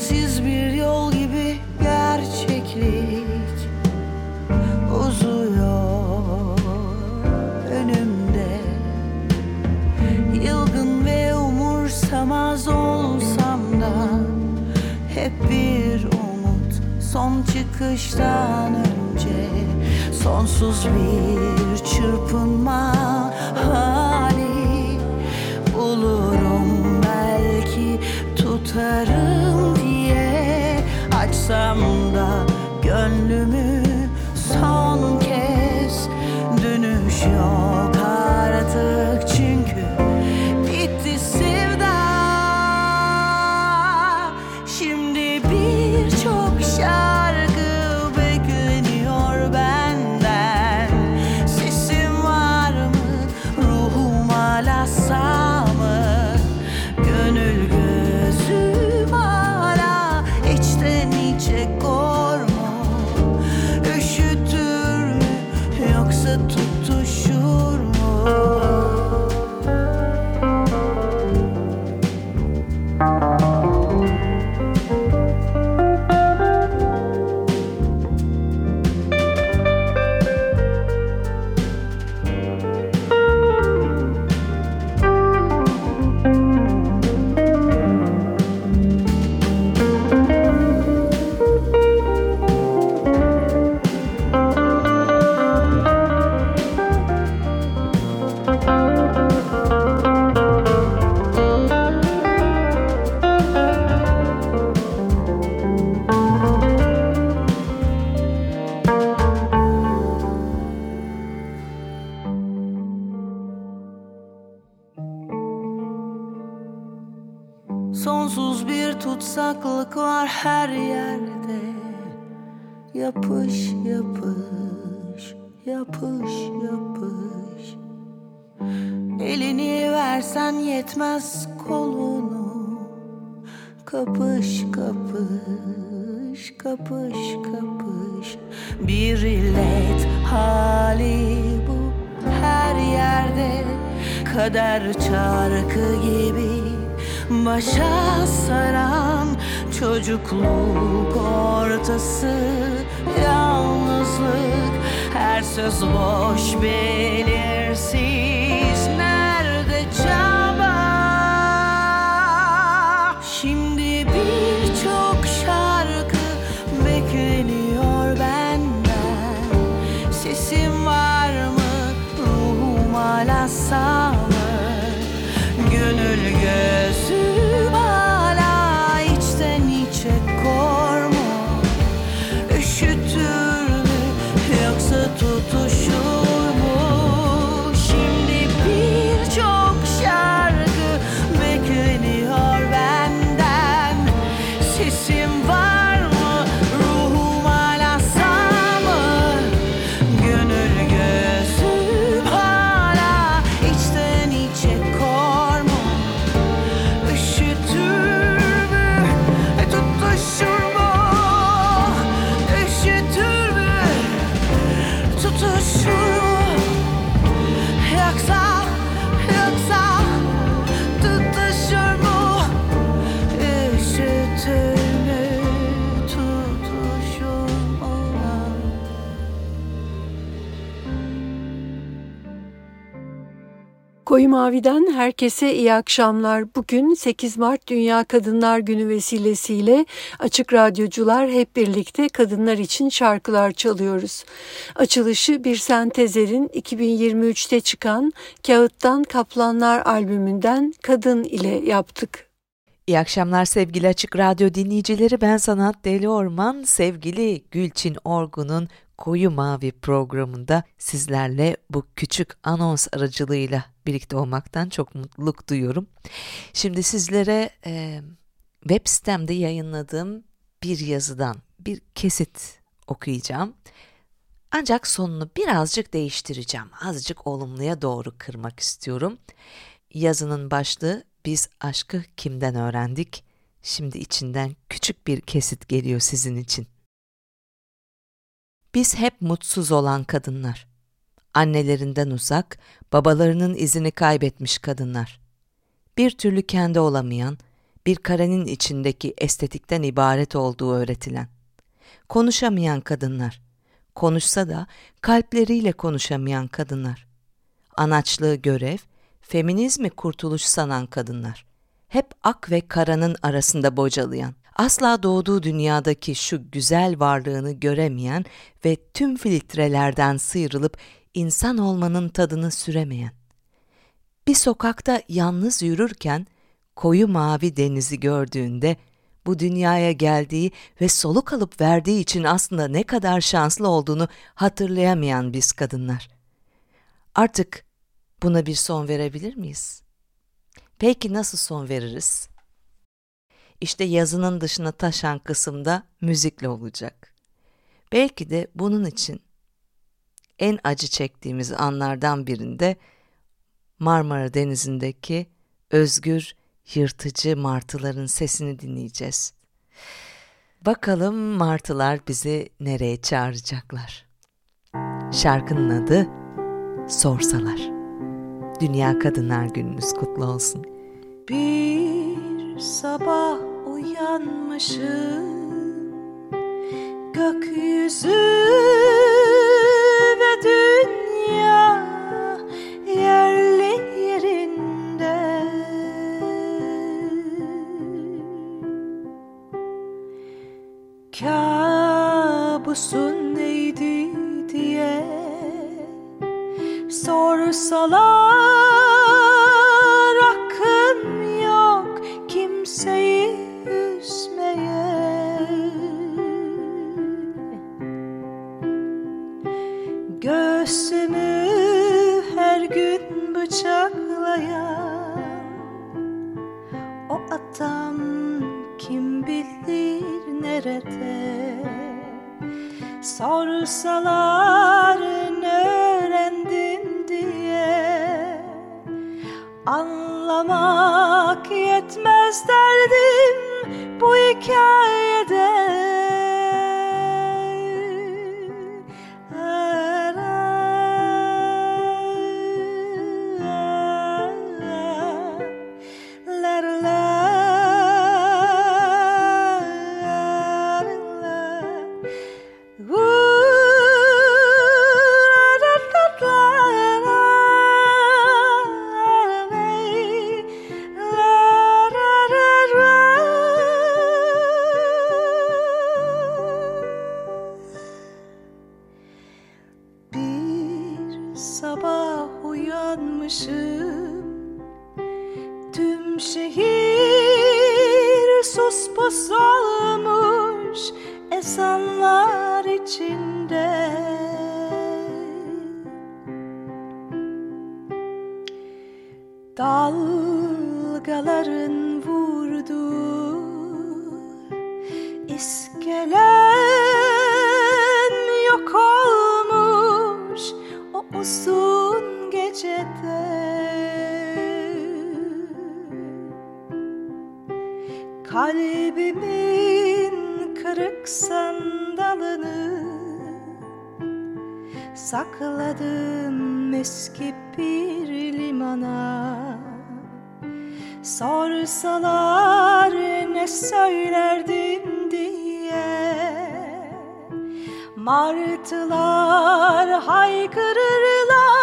Tekinsiz bir yol gibi gerçeklik uzuyor önümde. Yılgın ve umursamaz olsam da Hep bir umut son çıkıştan önce. Sonsuz bir çırpınma hali Bulurum. Belki tutarım Açsam da gönlümü son kez Dönüş yok artık tutsaklık var her yerde. Yapış yapış, yapış yapış. Elini versen yetmez kolunu. Kapış kapış, kapış kapış. Bir illet hali bu her yerde. Kader çarkı gibi Başa saran çocukluk ortası Yalnızlık. Her söz boş belirsiz Mavi'den herkese iyi akşamlar. Bugün 8 Mart Dünya Kadınlar Günü vesilesiyle Açık Radyocular hep birlikte kadınlar için şarkılar çalıyoruz. Açılışı bir sentezer'in 2023'te çıkan Kağıttan Kaplanlar albümünden Kadın ile yaptık. İyi akşamlar sevgili Açık Radyo dinleyicileri. Ben Sanat Deli Orman, sevgili Gülçin Orgun'un Koyu Mavi programında sizlerle bu küçük anons aracılığıyla birlikte olmaktan çok mutluluk duyuyorum. Şimdi sizlere e, web sitemde yayınladığım bir yazıdan bir kesit okuyacağım. Ancak sonunu birazcık değiştireceğim. Azıcık olumluya doğru kırmak istiyorum. Yazının başlığı biz aşkı kimden öğrendik? Şimdi içinden küçük bir kesit geliyor sizin için. Biz hep mutsuz olan kadınlar. Annelerinden uzak, babalarının izini kaybetmiş kadınlar. Bir türlü kendi olamayan, bir karenin içindeki estetikten ibaret olduğu öğretilen. Konuşamayan kadınlar. Konuşsa da kalpleriyle konuşamayan kadınlar. Anaçlığı görev, feminizmi kurtuluş sanan kadınlar. Hep ak ve karanın arasında bocalayan, asla doğduğu dünyadaki şu güzel varlığını göremeyen ve tüm filtrelerden sıyrılıp insan olmanın tadını süremeyen. Bir sokakta yalnız yürürken koyu mavi denizi gördüğünde bu dünyaya geldiği ve soluk alıp verdiği için aslında ne kadar şanslı olduğunu hatırlayamayan biz kadınlar. Artık buna bir son verebilir miyiz? Peki nasıl son veririz? İşte yazının dışına taşan kısımda müzikle olacak. Belki de bunun için en acı çektiğimiz anlardan birinde Marmara Denizi'ndeki özgür, yırtıcı martıların sesini dinleyeceğiz. Bakalım martılar bizi nereye çağıracaklar? Şarkının adı Sorsalar. Dünya Kadınlar Gününüz kutlu olsun. Bir sabah uyanmışım Gökyüzü ve dünya yerli yerinde. Kabusun neydi diye sorsalar kimseyi üzmeye. Göğsümü her gün bıçaklayan O adam kim bilir nerede? Sorsalar ne Anlamak yetmez derdim bu hikayede eski bir limana. Sorsalar ne söylerdim diye. Martılar haykırırlar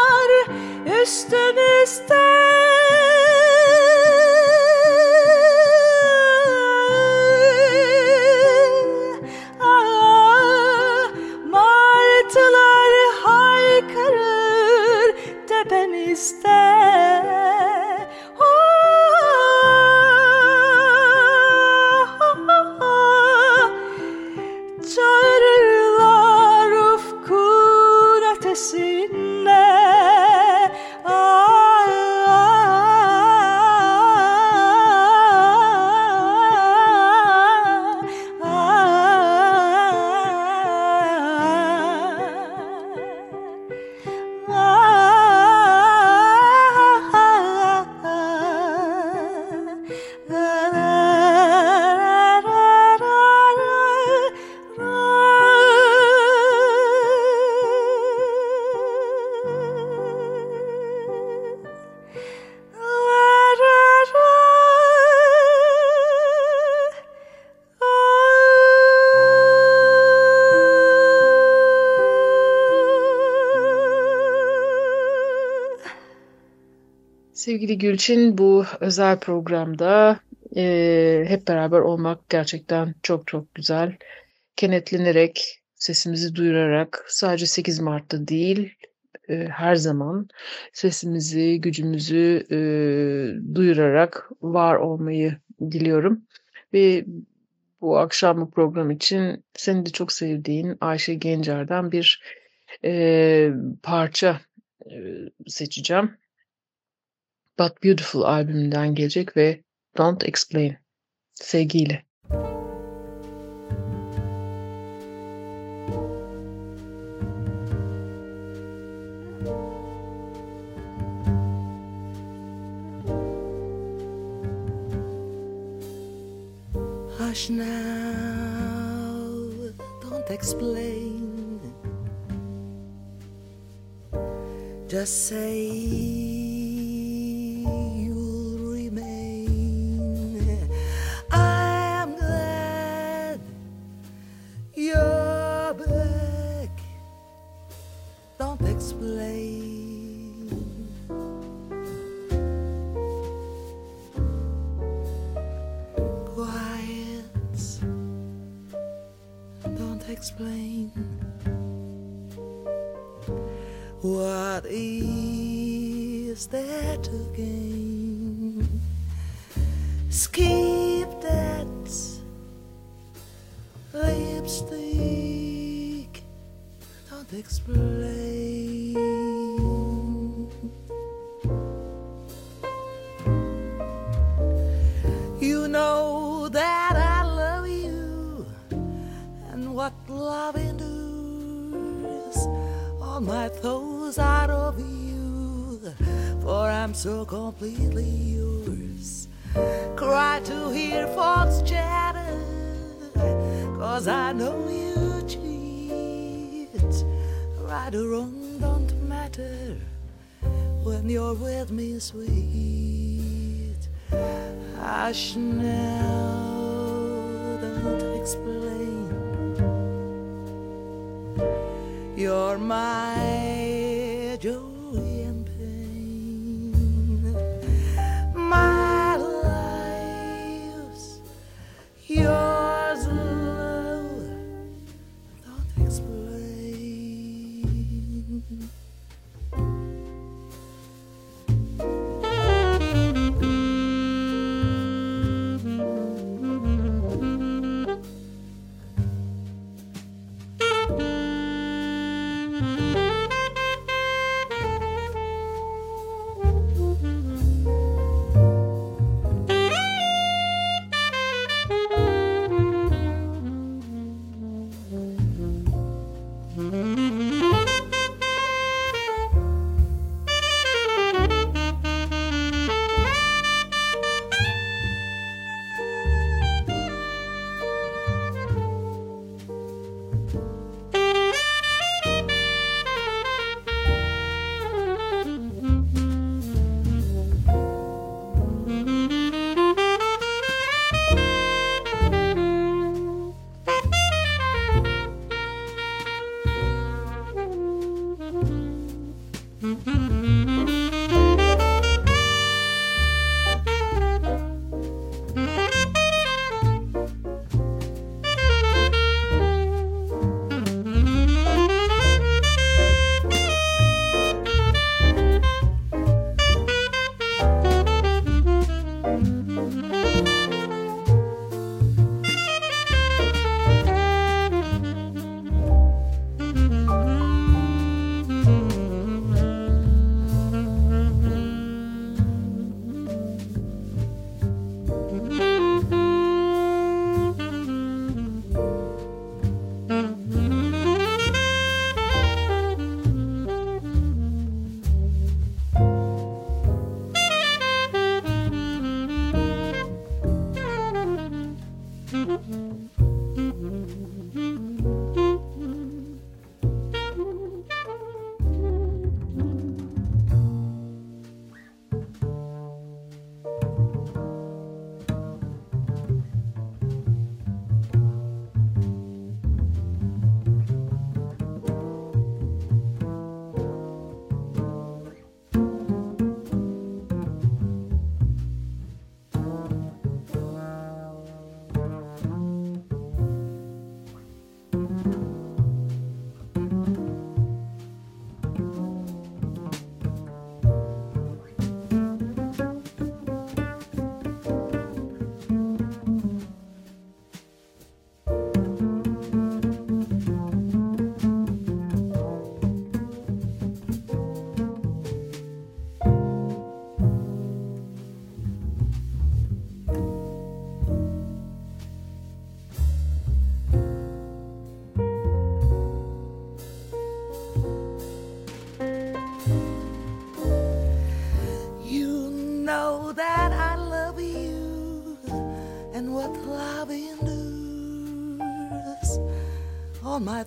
Sevgili Gülçin bu özel programda e, hep beraber olmak gerçekten çok çok güzel. Kenetlenerek, sesimizi duyurarak sadece 8 Mart'ta değil e, her zaman sesimizi, gücümüzü e, duyurarak var olmayı diliyorum. Ve bu akşam bu program için senin de çok sevdiğin Ayşe Gencer'den bir e, parça e, seçeceğim. But Beautiful albümünden gelecek ve Don't Explain. Sevgiyle. Hush now, don't explain. Just say explain what is there to gain. Skip that lipstick, don't explain. My thoughts out of you, for I'm so completely yours. Cry to hear false chatter, cause I know you cheat. Right or wrong don't matter when you're with me, sweet. Hush now, don't explain. You're my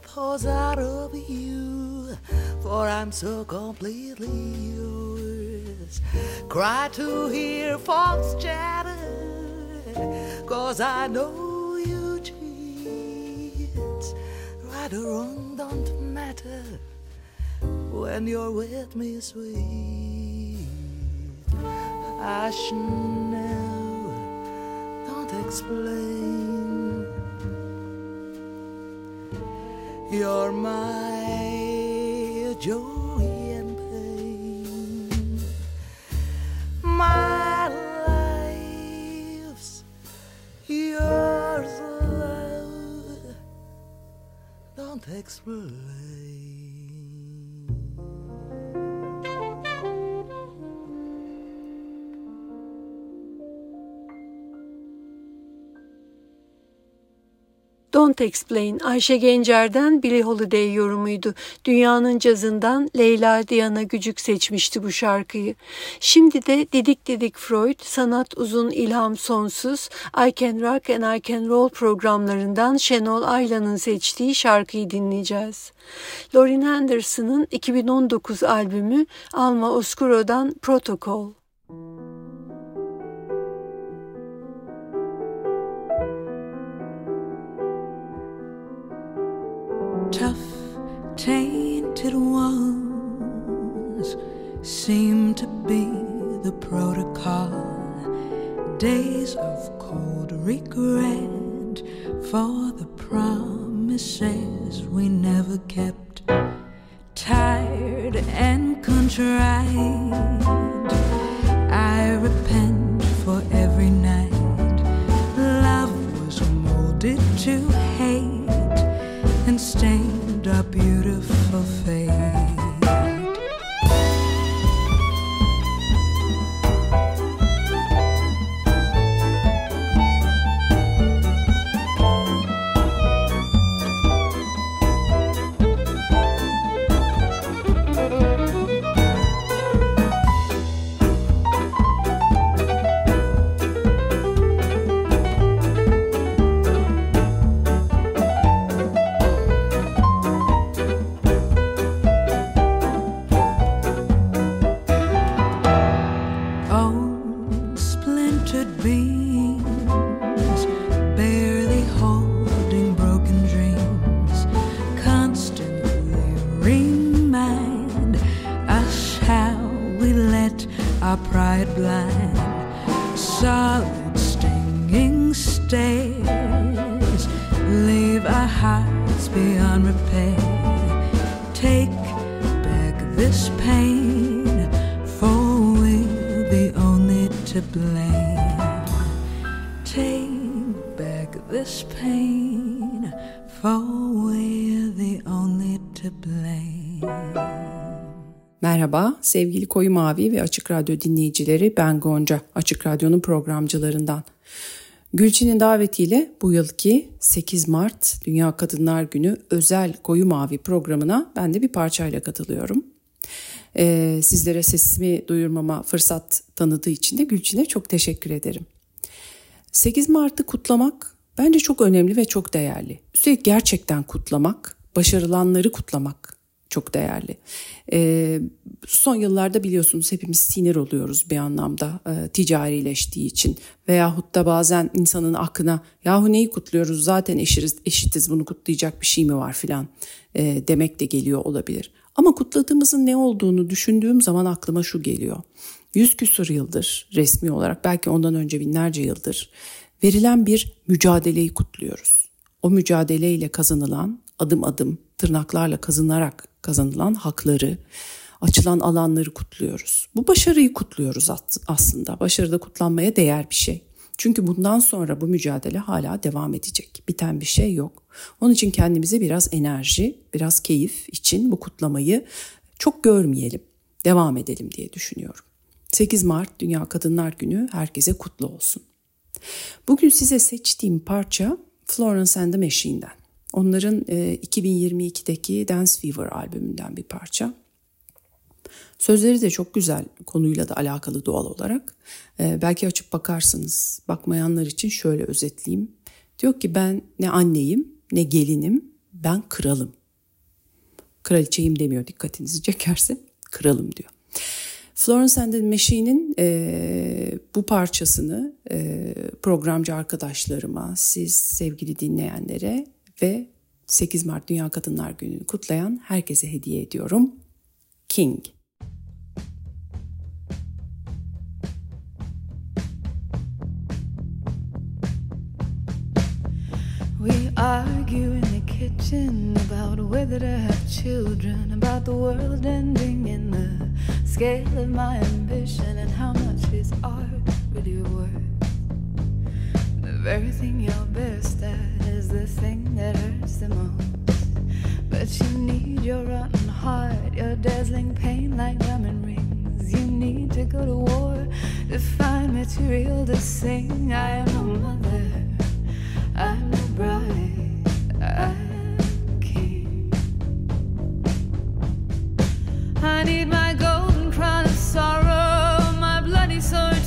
my thoughts out of you, for I'm so completely yours. Cry to hear false chatter, cause I know you cheat. Right or wrong don't matter when you're with me, sweet. I should know, don't explain. You're my joy Don't Explain Ayşe Gencer'den Billie Holiday yorumuydu. Dünyanın cazından Leyla Diana Gücük seçmişti bu şarkıyı. Şimdi de Didik Didik Freud, Sanat Uzun İlham Sonsuz, I Can Rock and I Can Roll programlarından Şenol Aylan'ın seçtiği şarkıyı dinleyeceğiz. Lauren Henderson'ın 2019 albümü Alma Oscuro'dan Protocol. Hearts beyond repair. Take back this pain, for we're the only to blame. Take back this pain, for we're the only to blame. Merhaba sevgili Koyu Mavi ve Açık Radyo dinleyicileri ben Gonca Açık Radyo'nun programcılarından. Gülçin'in davetiyle bu yılki 8 Mart Dünya Kadınlar Günü özel Koyu Mavi programına ben de bir parçayla katılıyorum. Ee, sizlere sesimi duyurmama fırsat tanıdığı için de Gülçin'e çok teşekkür ederim. 8 Mart'ı kutlamak bence çok önemli ve çok değerli. Üstelik gerçekten kutlamak, başarılanları kutlamak çok değerli. Ee, son yıllarda biliyorsunuz hepimiz sinir oluyoruz bir anlamda e, ticarileştiği için. Veyahut da bazen insanın aklına yahu neyi kutluyoruz zaten eşitiz, eşitiz bunu kutlayacak bir şey mi var filan e, demek de geliyor olabilir. Ama kutladığımızın ne olduğunu düşündüğüm zaman aklıma şu geliyor. Yüz küsur yıldır resmi olarak belki ondan önce binlerce yıldır verilen bir mücadeleyi kutluyoruz. O mücadeleyle kazanılan adım adım tırnaklarla kazınarak kazanılan hakları, açılan alanları kutluyoruz. Bu başarıyı kutluyoruz aslında. Başarıda kutlanmaya değer bir şey. Çünkü bundan sonra bu mücadele hala devam edecek. Biten bir şey yok. Onun için kendimize biraz enerji, biraz keyif için bu kutlamayı çok görmeyelim. Devam edelim diye düşünüyorum. 8 Mart Dünya Kadınlar Günü herkese kutlu olsun. Bugün size seçtiğim parça Florence and the Machine'den. Onların e, 2022'deki Dance Fever albümünden bir parça. Sözleri de çok güzel konuyla da alakalı doğal olarak. E, belki açıp bakarsınız. Bakmayanlar için şöyle özetleyeyim. Diyor ki ben ne anneyim ne gelinim ben kralım. Kraliçeyim demiyor dikkatinizi çekerse kralım diyor. Florence and the Machine'in e, bu parçasını e, programcı arkadaşlarıma, siz sevgili dinleyenlere ve 8 Mart Dünya Kadınlar Günü'nü kutlayan herkese hediye ediyorum. King. We argue in the kitchen about whether to have children, about the world ending and the scale of my ambition and how much is art really worth. Everything you're best at is the thing that hurts the most. But you need your rotten heart, your dazzling pain like diamond rings. You need to go to war to find material to sing. I am a mother, I'm a bride, I'm king. I need my golden crown of sorrow, my bloody sword.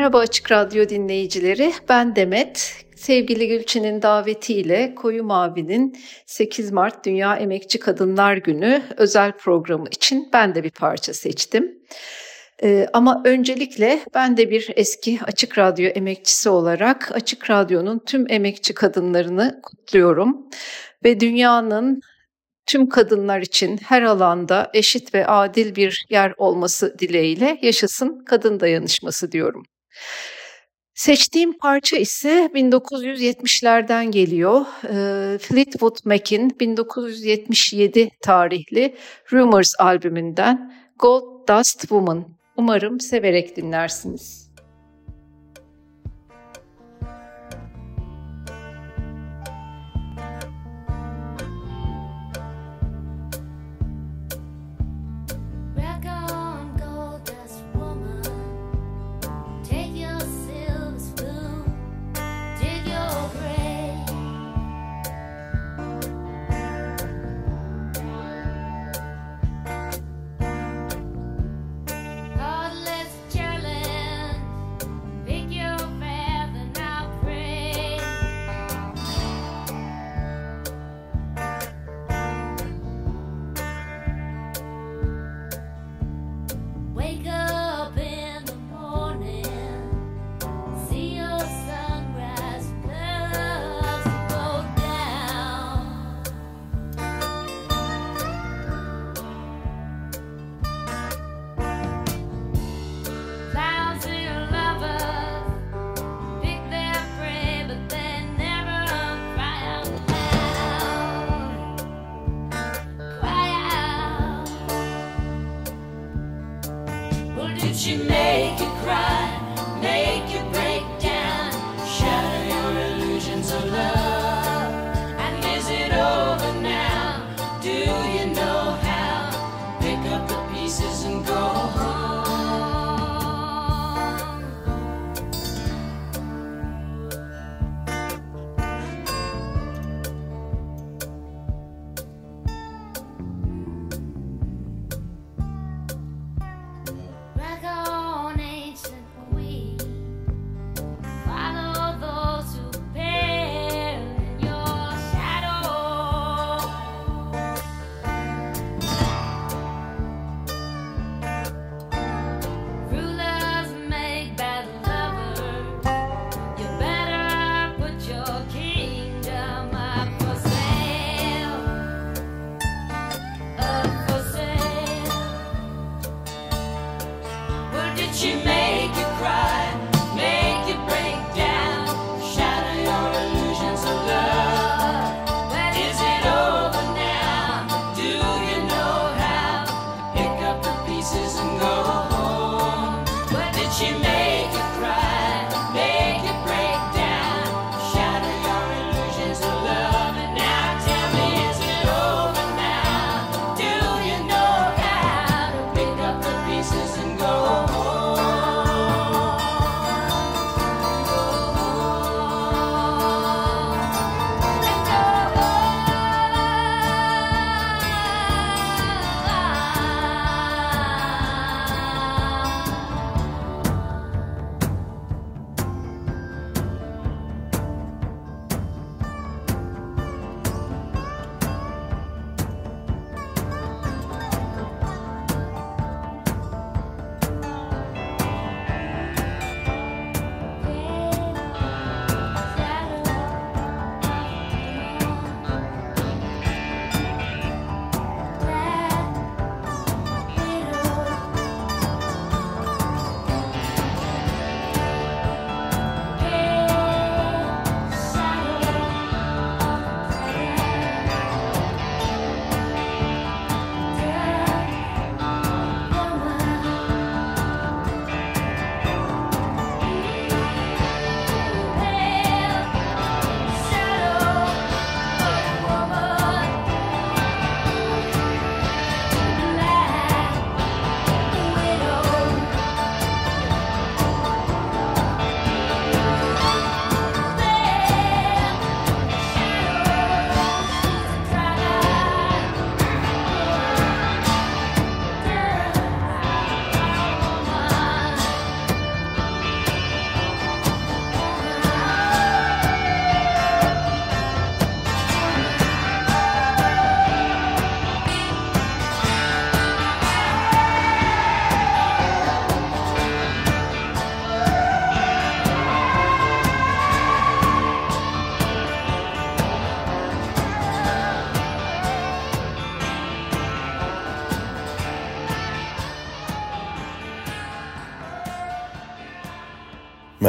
Merhaba Açık Radyo dinleyicileri, ben Demet. Sevgili Gülçin'in davetiyle Koyu Mavi'nin 8 Mart Dünya Emekçi Kadınlar Günü özel programı için ben de bir parça seçtim. Ee, ama öncelikle ben de bir eski Açık Radyo emekçisi olarak Açık Radyo'nun tüm emekçi kadınlarını kutluyorum. Ve dünyanın tüm kadınlar için her alanda eşit ve adil bir yer olması dileğiyle yaşasın kadın dayanışması diyorum. Seçtiğim parça ise 1970'lerden geliyor. Ee, Fleetwood Mac'in 1977 tarihli Rumors albümünden Gold Dust Woman. Umarım severek dinlersiniz.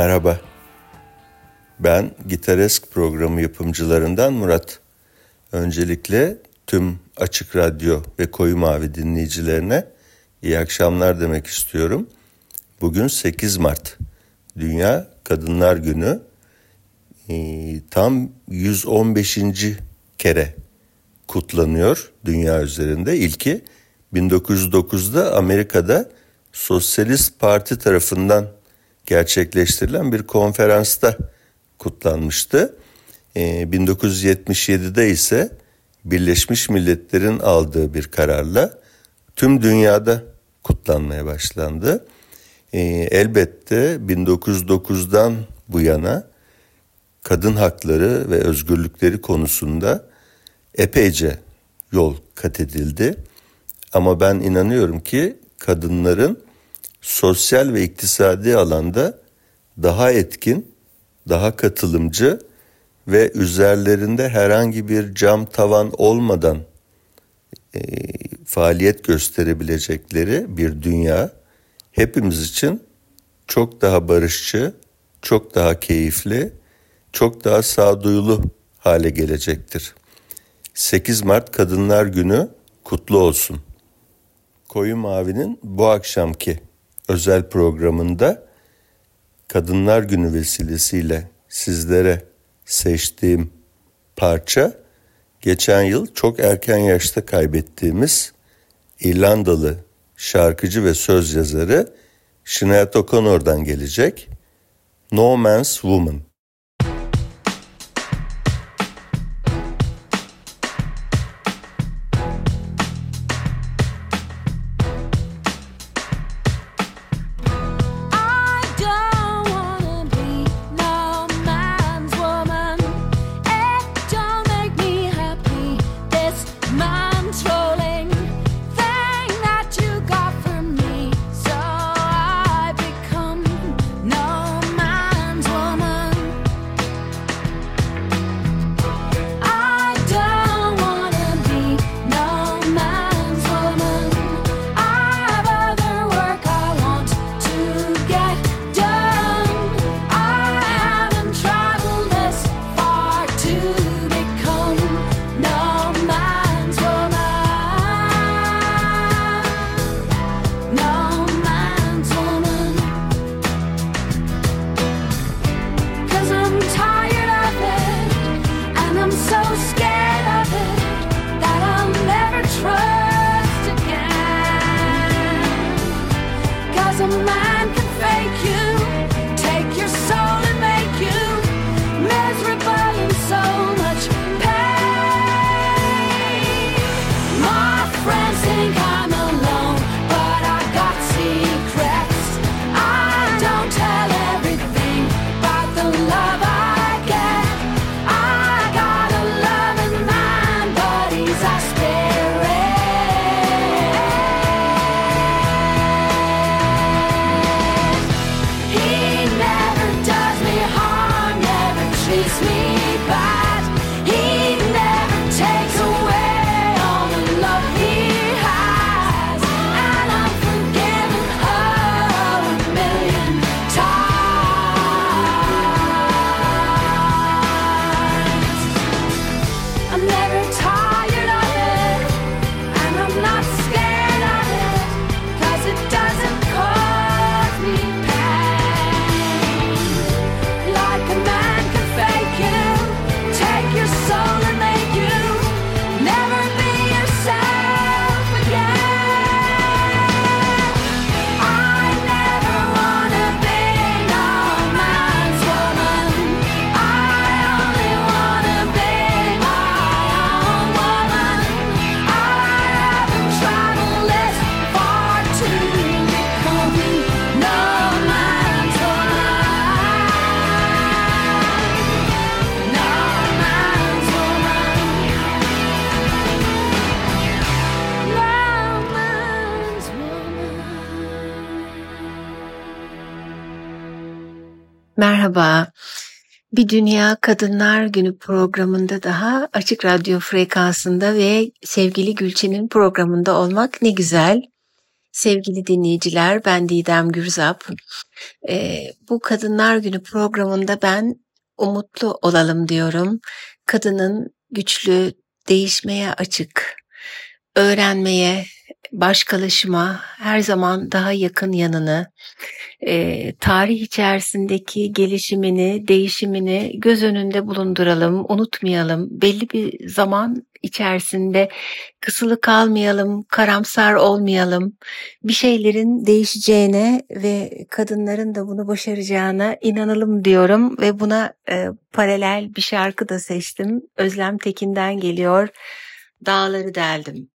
Merhaba. Ben Gitaresk programı yapımcılarından Murat. Öncelikle tüm Açık Radyo ve Koyu Mavi dinleyicilerine iyi akşamlar demek istiyorum. Bugün 8 Mart. Dünya Kadınlar Günü. Ee, tam 115. kere kutlanıyor dünya üzerinde. İlki 1909'da Amerika'da Sosyalist Parti tarafından gerçekleştirilen bir konferansta kutlanmıştı. E, ee, 1977'de ise Birleşmiş Milletler'in aldığı bir kararla tüm dünyada kutlanmaya başlandı. E, elbette 1909'dan bu yana kadın hakları ve özgürlükleri konusunda epeyce yol kat edildi. Ama ben inanıyorum ki kadınların sosyal ve iktisadi alanda daha etkin, daha katılımcı ve üzerlerinde herhangi bir cam tavan olmadan e, faaliyet gösterebilecekleri bir dünya hepimiz için çok daha barışçı, çok daha keyifli, çok daha sağduyulu hale gelecektir. 8 Mart Kadınlar Günü kutlu olsun. Koyu Mavi'nin bu akşamki özel programında Kadınlar Günü vesilesiyle sizlere seçtiğim parça geçen yıl çok erken yaşta kaybettiğimiz İrlandalı şarkıcı ve söz yazarı Sinead O'Connor'dan gelecek. No Man's Woman. Merhaba. Bir Dünya Kadınlar Günü programında daha Açık Radyo frekansında ve sevgili Gülçin'in programında olmak ne güzel. Sevgili dinleyiciler, ben Didem Gürzap. Ee, bu Kadınlar Günü programında ben umutlu olalım diyorum. Kadının güçlü, değişmeye açık, öğrenmeye, başkalaşıma her zaman daha yakın yanını, e, tarih içerisindeki gelişimini, değişimini göz önünde bulunduralım, unutmayalım. Belli bir zaman içerisinde kısılı kalmayalım, karamsar olmayalım. Bir şeylerin değişeceğine ve kadınların da bunu başaracağına inanalım diyorum ve buna e, paralel bir şarkı da seçtim. Özlem Tekin'den geliyor. Dağları deldim.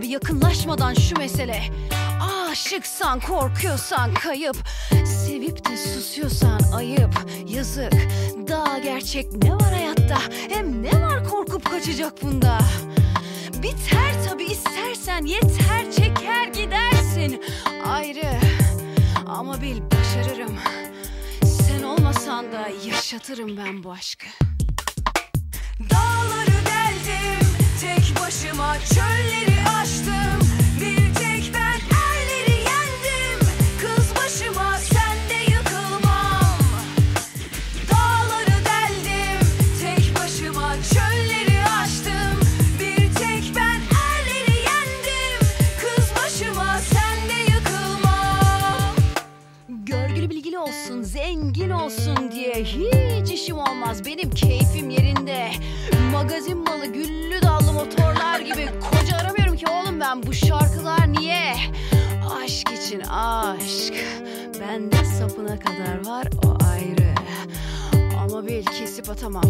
Abi yakınlaşmadan şu mesele. Aşıksan korkuyorsan kayıp. Sevip de susuyorsan ayıp. Yazık. Daha gerçek ne var hayatta? Hem ne var korkup kaçacak bunda? Biter tabi istersen yeter çeker gidersin. Ayrı. Ama bil başarırım. Sen olmasan da yaşatırım ben bu aşkı. Dağları tek başıma çölleri aştım. Bir tek ben erleri yendim. Kız başıma sen de yıkılmam. Dağları deldim. Tek başıma çölleri aştım. Bir tek ben erleri yendim. Kız başıma sen de yıkılmam. Görgülü bilgili olsun, zengin olsun diye hiç işim olmaz. Benim keyfim yerinde. Magazin malı, güllü dallı motorlar gibi koca aramıyorum ki oğlum ben. Bu şarkılar niye? Aşk için aşk. Bende sapına kadar var o ayrı. Ama bil kesip atamam.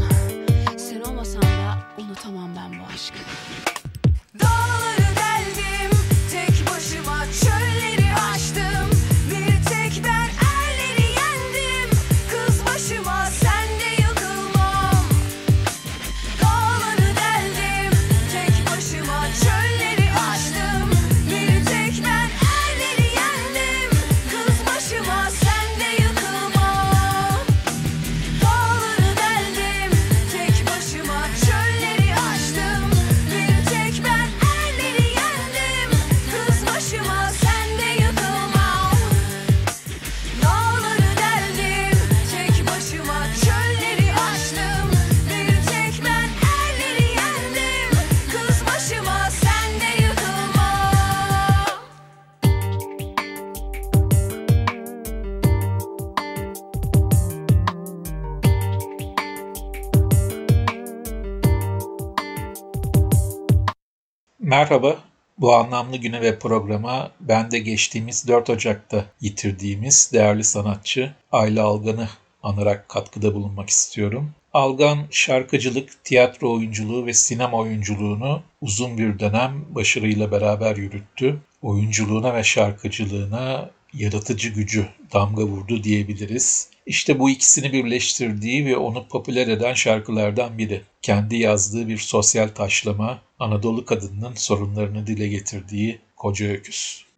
Sen olmasan da unutamam ben bu aşkı. Dağları deldim tek başıma çölleri Merhaba, bu anlamlı güne ve programa ben de geçtiğimiz 4 Ocak'ta yitirdiğimiz değerli sanatçı Ayla Algan'ı anarak katkıda bulunmak istiyorum. Algan şarkıcılık, tiyatro oyunculuğu ve sinema oyunculuğunu uzun bir dönem başarıyla beraber yürüttü. Oyunculuğuna ve şarkıcılığına yaratıcı gücü damga vurdu diyebiliriz. İşte bu ikisini birleştirdiği ve onu popüler eden şarkılardan biri. Kendi yazdığı bir sosyal taşlama, Anadolu kadınının sorunlarını dile getirdiği Koca Öküz.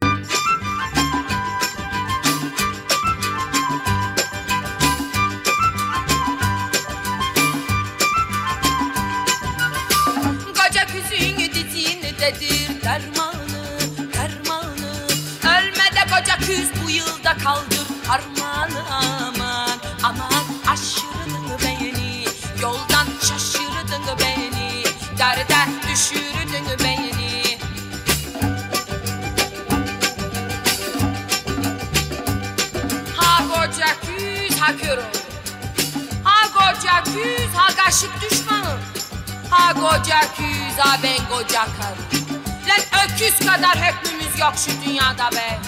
Küz ha kaşık düşmanı Ha koca küz ha ben koca karı Bizden öküz kadar hükmümüz yok şu dünyada be.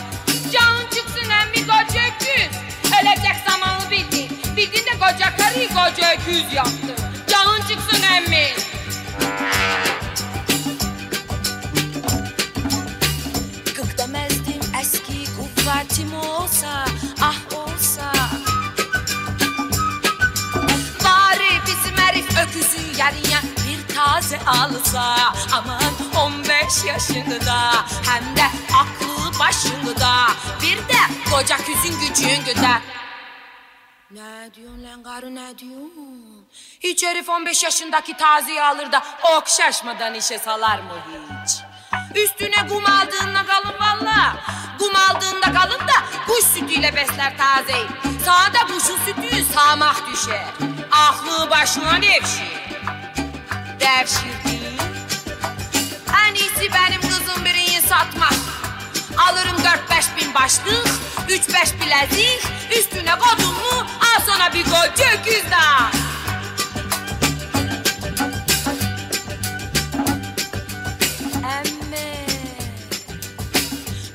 Canın çıksın emmi koca öküz. Ölecek zamanı bildin. Bildin de koca karıyı koca öküz yaptı. Bir taze alsa. Aman 15 yaşında hem de aklı başında. Bir de koca küzün gücünde. Ne diyorsun lan karı ne diyorsun? Hiç herif 15 yaşındaki tazeyi alır da ok şaşmadan işe salar mı hiç? Üstüne kum aldığında kalın valla. Kum aldığında kalın da kuş sütüyle besler tazeyi. Sağda kuşun sütü sağmak düşer. Aklı başına devşir. Devşir değil. En iyisi benim kızım birini satmak. Alırım dört beş bin başlık, üç beş bilezik, üstüne kodun mu al sana bir koca öküz daha.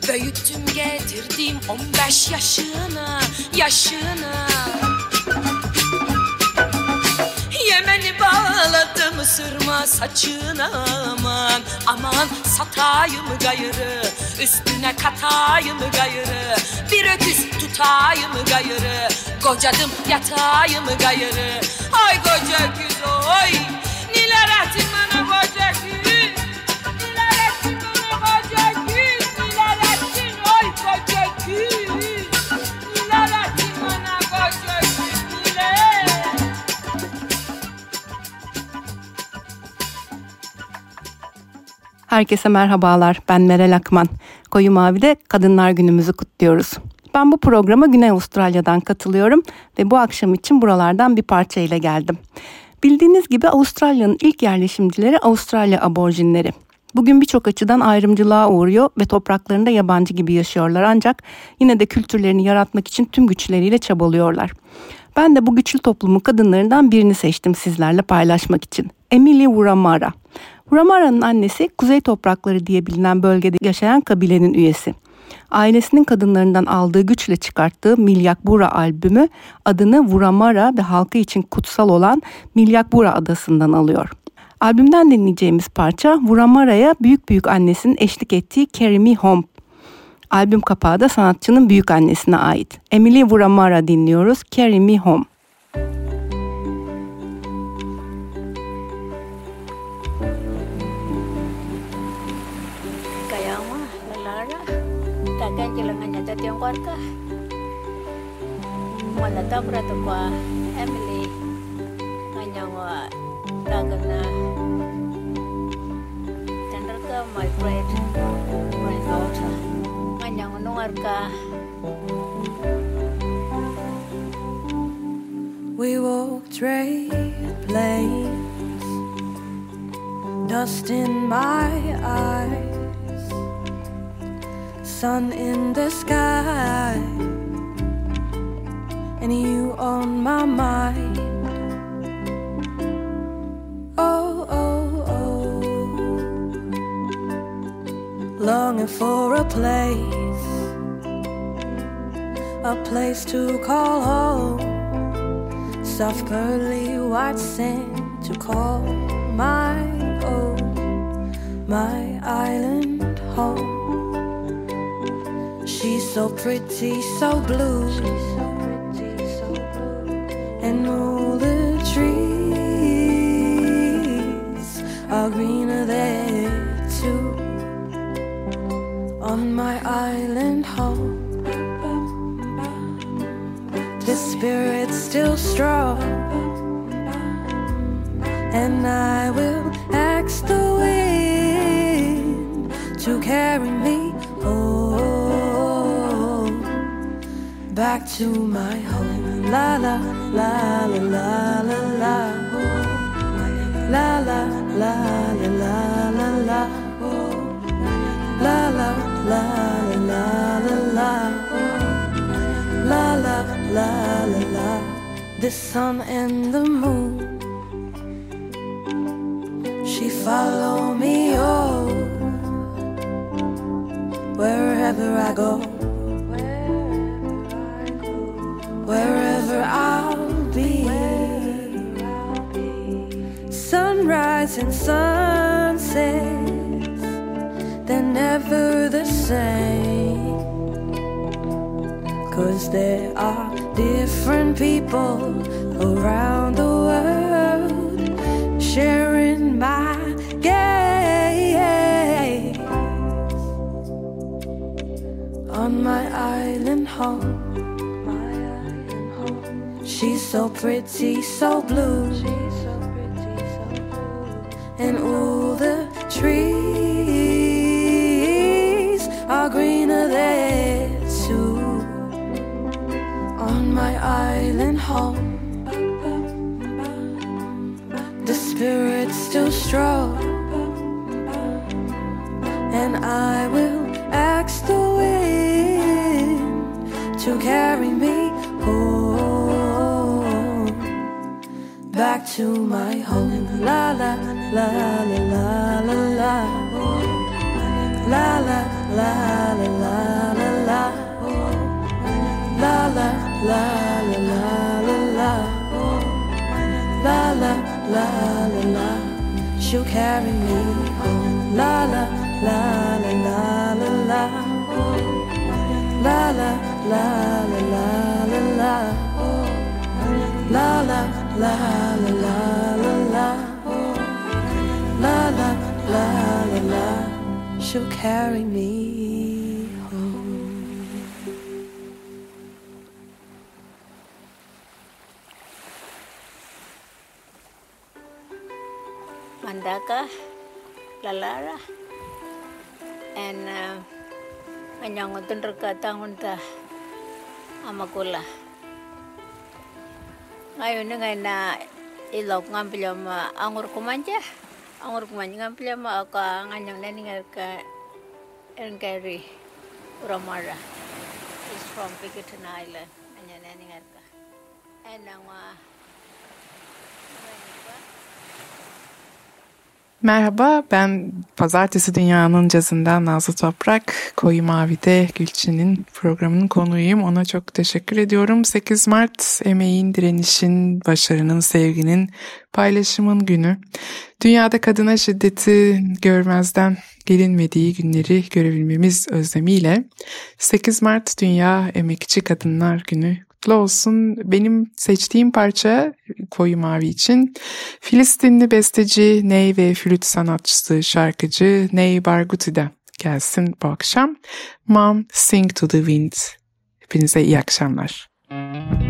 Büyüttüm getirdim on beş yaşına, yaşına Yemeni bağladım sırma saçına aman. Aman satayım gayırı üstüne katayım gayırı. Bir öküz tutayım gayırı kocadım yatayım gayırı. Ay koca öküz oy. Niler ettin bana koca Herkese merhabalar. Ben Meral Akman. Koyu Mavi'de Kadınlar Günümüzü kutluyoruz. Ben bu programa Güney Avustralya'dan katılıyorum ve bu akşam için buralardan bir parça ile geldim. Bildiğiniz gibi Avustralya'nın ilk yerleşimcileri Avustralya aborjinleri. Bugün birçok açıdan ayrımcılığa uğruyor ve topraklarında yabancı gibi yaşıyorlar ancak yine de kültürlerini yaratmak için tüm güçleriyle çabalıyorlar. Ben de bu güçlü toplumun kadınlarından birini seçtim sizlerle paylaşmak için. Emily Wuramara. Wuramara'nın annesi Kuzey Toprakları diye bilinen bölgede yaşayan kabilenin üyesi. Ailesinin kadınlarından aldığı güçle çıkarttığı Milyakbura albümü adını Wuramara ve halkı için kutsal olan Milyakbura adasından alıyor. Albümden dinleyeceğimiz parça Wuramara'ya büyük büyük annesinin eşlik ettiği Carry Me Home. Albüm kapağı da sanatçının büyük annesine ait. Emily Wuramara dinliyoruz Carry Me Home. Beratu kwa Emily wa tagan na tender ke my friend daughter nungar ka We walked red plains, dust in my eyes, sun in the sky, and you on my mind. Oh, oh, oh, longing for a place, a place to call home soft pearly white sand to call my own, my island home. She's so pretty, so blue, and all the trees are greener there too. On my island home the spirit's still strong and I will ask the wind to carry me home back to my home La la la la la la la La la la la la la la La la la la la la La la la la la The sun and the moon She follow me oh Wherever I go Wherever I'll be. Sunrise and sunsets, they're never the same. Cause there are different people around the world sharing my gaze on my island home. She's so pretty, so blue, and all the trees are greener there too on my island home. The spirit's still strong, and I will to my home. La la la la la la la. La la la la la la la. La la la la la la la. La la la la la. She'll carry me home. La la la la la la la. La la la la la la la. La la. Mandaka, Lalara, and uh, Anyangotan Rakata Hunta, Amakula. Ngayon na ngayon na ilok ng pilama angur kumanja, angur kumanja ng pilama ako nganyang naningal ka Enkari Uramara is from Biggerton Island, anyang naningal ka. And uh, Merhaba, ben Pazartesi Dünya'nın cazından Nazlı Toprak, Koyu Mavi'de Gülçin'in programının konuğuyum. Ona çok teşekkür ediyorum. 8 Mart emeğin, direnişin, başarının, sevginin, paylaşımın günü. Dünyada kadına şiddeti görmezden gelinmediği günleri görebilmemiz özlemiyle 8 Mart Dünya Emekçi Kadınlar Günü kutlu olsun. Benim seçtiğim parça Koyu Mavi için Filistinli besteci Ney ve flüt sanatçısı şarkıcı Ney Barguti'den gelsin bu akşam. Mom Sing to the Wind. Hepinize iyi akşamlar. Müzik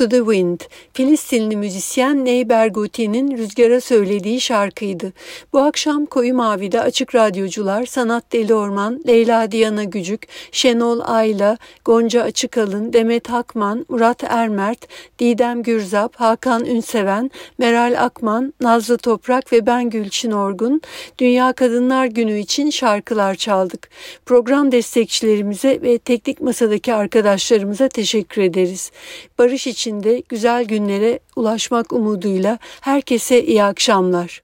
to the Wind, Filistinli müzisyen Ney Berguti'nin rüzgara söylediği şarkıydı. Bu akşam Koyu Mavi'de Açık Radyocular, Sanat Deli Orman, Leyla Diyana Gücük, Şenol Ayla, Gonca Açıkalın, Demet Hakman, Murat Ermert, Didem Gürzap, Hakan Ünseven, Meral Akman, Nazlı Toprak ve ben Gülçin Orgun, Dünya Kadınlar Günü için şarkılar çaldık. Program destekçilerimize ve teknik masadaki arkadaşlarımıza teşekkür ederiz. Barış içinde güzel günlere ulaşmak umuduyla herkese iyi akşamlar.